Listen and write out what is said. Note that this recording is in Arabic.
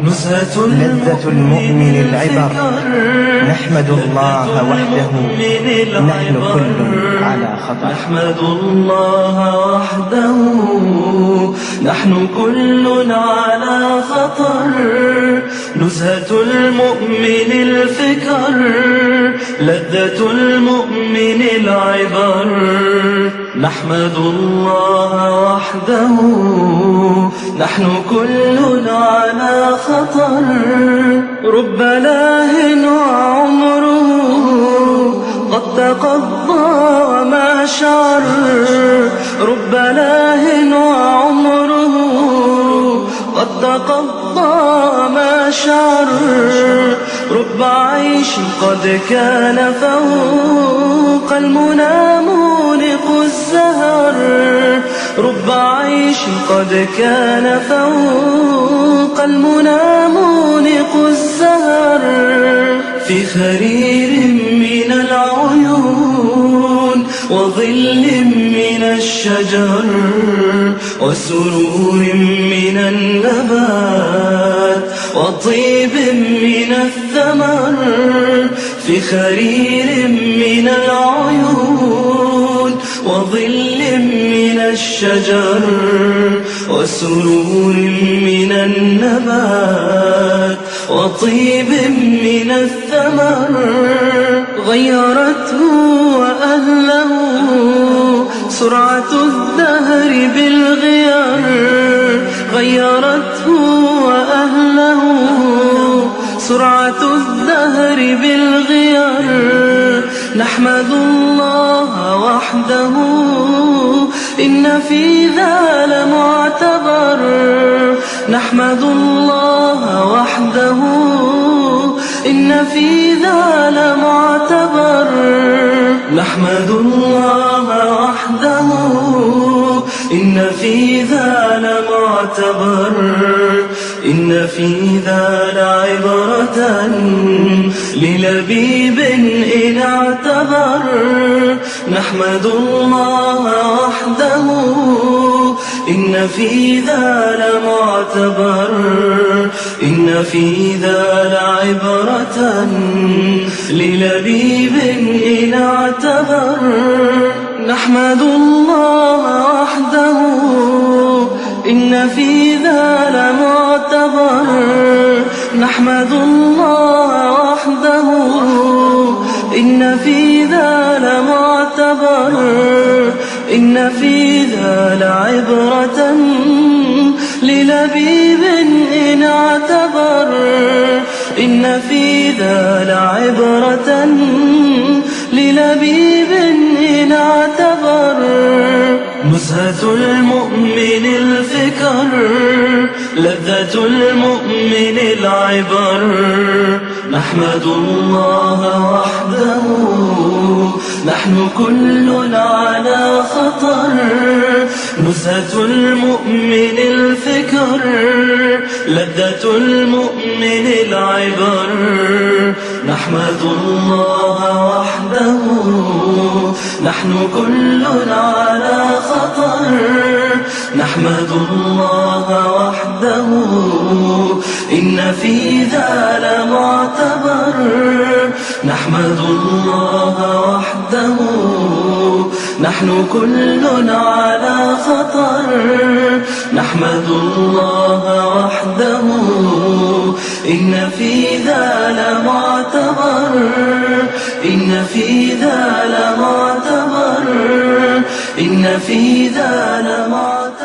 نزهة لذة المؤمن العبر. نحمد الله وحده. نحن كل على خطر. نحمد الله وحده. نحن كل على خطر. نزهة المؤمن الفكر. لذة المؤمن العبر. نحمد الله وحده. نحن كل على خطر. رب لاه وعمره. قد تقضى وما شعر رب لاه وعمره. قد تقضى ما شعر رب عيش قد كان فوق المنى الزهر رب عيش قد كان فوق المنى مونق الزهر. في خرير من العيون وظل من الشجر وسرور من النبات وطيب من الثمر. في خرير من العيون وظل من الشجر وسرور من النبات وطيب من الثمر غيرته وأهله. سرعة الدهر بالغير غيرته نحمد الله وحده إن في ذا لمعتبر نحمد الله وحده إن في ذا لمعتبر نحمد الله وحده إن في ذا لمعتبر إن في ذا لعبرة للبيب إن اعتبر نحمد الله وحده. إن في ذا لمعتبر إن في ذا لعبرة للبيب إن اعتبر نحمد الله وحده. إن في نحمد الله وحده. إن في ذا لمعتبر إن في ذا لعبرة للبيب إن اعتبر. إن في ذا لعبرة للبيب نزهة المؤمن الفكر لذة المؤمن العبر. نحمد الله وحده نحن كل على خطر. نزهة المؤمن الفكر لذة المؤمن العبر. نحمد الله وحده. نحن كل على خطر. نحمد الله وحده. إن في ذا لمعتبر. نحمد الله وحده. نحن كل على خطر. نحمد الله وحده. إن في ذا لمعتبر إن في ذا لمعتبر إن في ذا لمعتبر